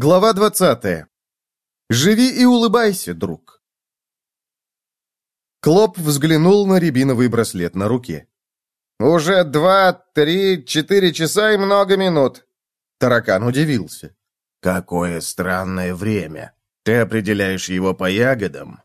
Глава 20. Живи и улыбайся, друг. Клоп взглянул на рябиновый браслет на руке. «Уже два, три, четыре часа и много минут». Таракан удивился. «Какое странное время. Ты определяешь его по ягодам?»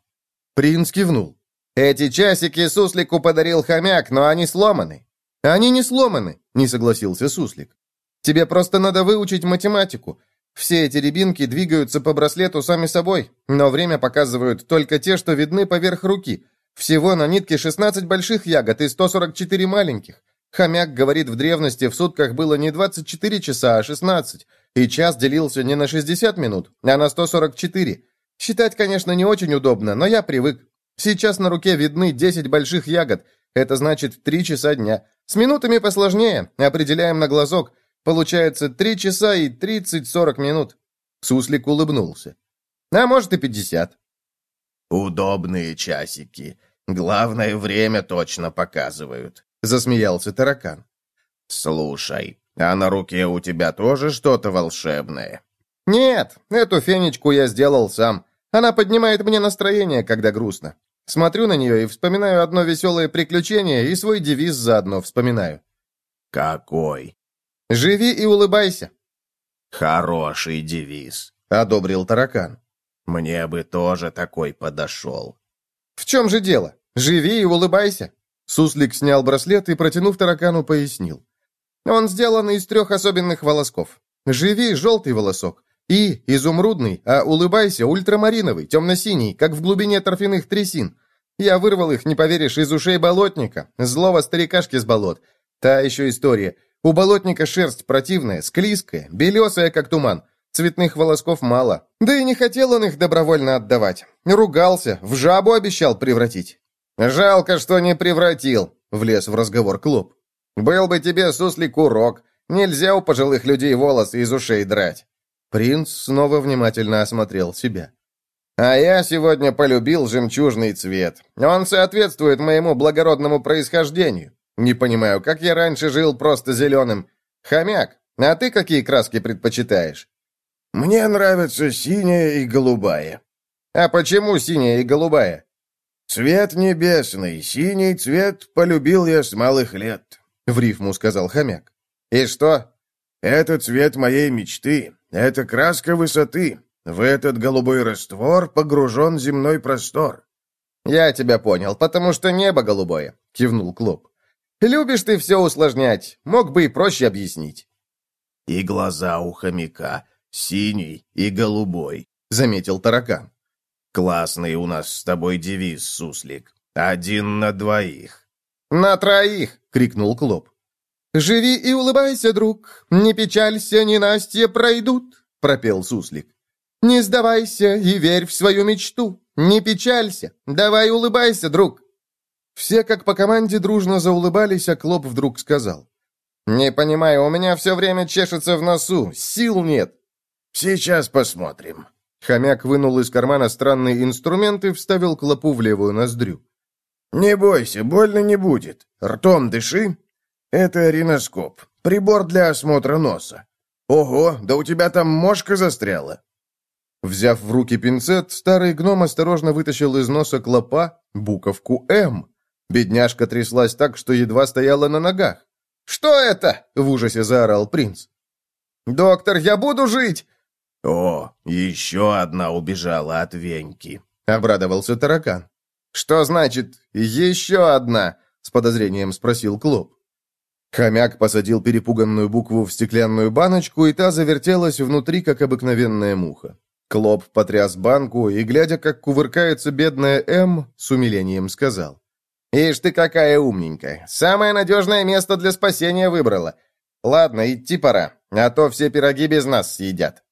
Принц кивнул. «Эти часики Суслику подарил хомяк, но они сломаны». «Они не сломаны», — не согласился Суслик. «Тебе просто надо выучить математику. Все эти рябинки двигаются по браслету сами собой, но время показывают только те, что видны поверх руки. Всего на нитке 16 больших ягод и 144 маленьких. Хомяк говорит, в древности в сутках было не 24 часа, а 16, и час делился не на 60 минут, а на 144. Считать, конечно, не очень удобно, но я привык. Сейчас на руке видны 10 больших ягод, это значит 3 часа дня. С минутами посложнее, определяем на глазок – Получается, три часа и тридцать-сорок минут». Суслик улыбнулся. «А может и пятьдесят». «Удобные часики. Главное, время точно показывают», — засмеялся таракан. «Слушай, а на руке у тебя тоже что-то волшебное?» «Нет, эту фенечку я сделал сам. Она поднимает мне настроение, когда грустно. Смотрю на нее и вспоминаю одно веселое приключение, и свой девиз заодно вспоминаю». «Какой?» «Живи и улыбайся». «Хороший девиз», — одобрил таракан. «Мне бы тоже такой подошел». «В чем же дело? Живи и улыбайся». Суслик снял браслет и, протянув таракану, пояснил. «Он сделан из трех особенных волосков. Живи — желтый волосок, и изумрудный, а улыбайся — ультрамариновый, темно-синий, как в глубине торфяных трясин. Я вырвал их, не поверишь, из ушей болотника, злого старикашки с болот. Та еще история. У болотника шерсть противная, склизкая, белесая, как туман. Цветных волосков мало. Да и не хотел он их добровольно отдавать. Ругался, в жабу обещал превратить. «Жалко, что не превратил», — влез в разговор Клоп. «Был бы тебе, суслик, урок. Нельзя у пожилых людей волосы из ушей драть». Принц снова внимательно осмотрел себя. «А я сегодня полюбил жемчужный цвет. Он соответствует моему благородному происхождению. Не понимаю, как я раньше жил просто зеленым. Хомяк, а ты какие краски предпочитаешь? Мне нравится синяя и голубая. А почему синяя и голубая? Цвет небесный, синий цвет полюбил я с малых лет, в рифму сказал хомяк. И что? Это цвет моей мечты, это краска высоты. В этот голубой раствор погружен земной простор. Я тебя понял, потому что небо голубое, кивнул Клоп. Любишь ты все усложнять. Мог бы и проще объяснить». «И глаза у хомяка синий и голубой», — заметил таракан. «Классный у нас с тобой девиз, суслик. Один на двоих». «На троих!» — крикнул Клоп. «Живи и улыбайся, друг, не печалься, не Настя пройдут», — пропел суслик. «Не сдавайся и верь в свою мечту, не печалься, давай улыбайся, друг». Все, как по команде, дружно заулыбались, а Клоп вдруг сказал. «Не понимаю, у меня все время чешется в носу, сил нет». «Сейчас посмотрим». Хомяк вынул из кармана странный инструмент и вставил Клопу в левую ноздрю. «Не бойся, больно не будет. Ртом дыши. Это риноскоп, прибор для осмотра носа. Ого, да у тебя там мошка застряла». Взяв в руки пинцет, старый гном осторожно вытащил из носа клопа буковку «М». Бедняжка тряслась так, что едва стояла на ногах. «Что это?» — в ужасе заорал принц. «Доктор, я буду жить!» «О, еще одна убежала от Веньки», — обрадовался таракан. «Что значит «еще одна»?» — с подозрением спросил Клоп. Хомяк посадил перепуганную букву в стеклянную баночку, и та завертелась внутри, как обыкновенная муха. Клоп потряс банку и, глядя, как кувыркается бедная М, с умилением сказал. «Ишь ты какая умненькая! Самое надежное место для спасения выбрала! Ладно, идти пора, а то все пироги без нас съедят!»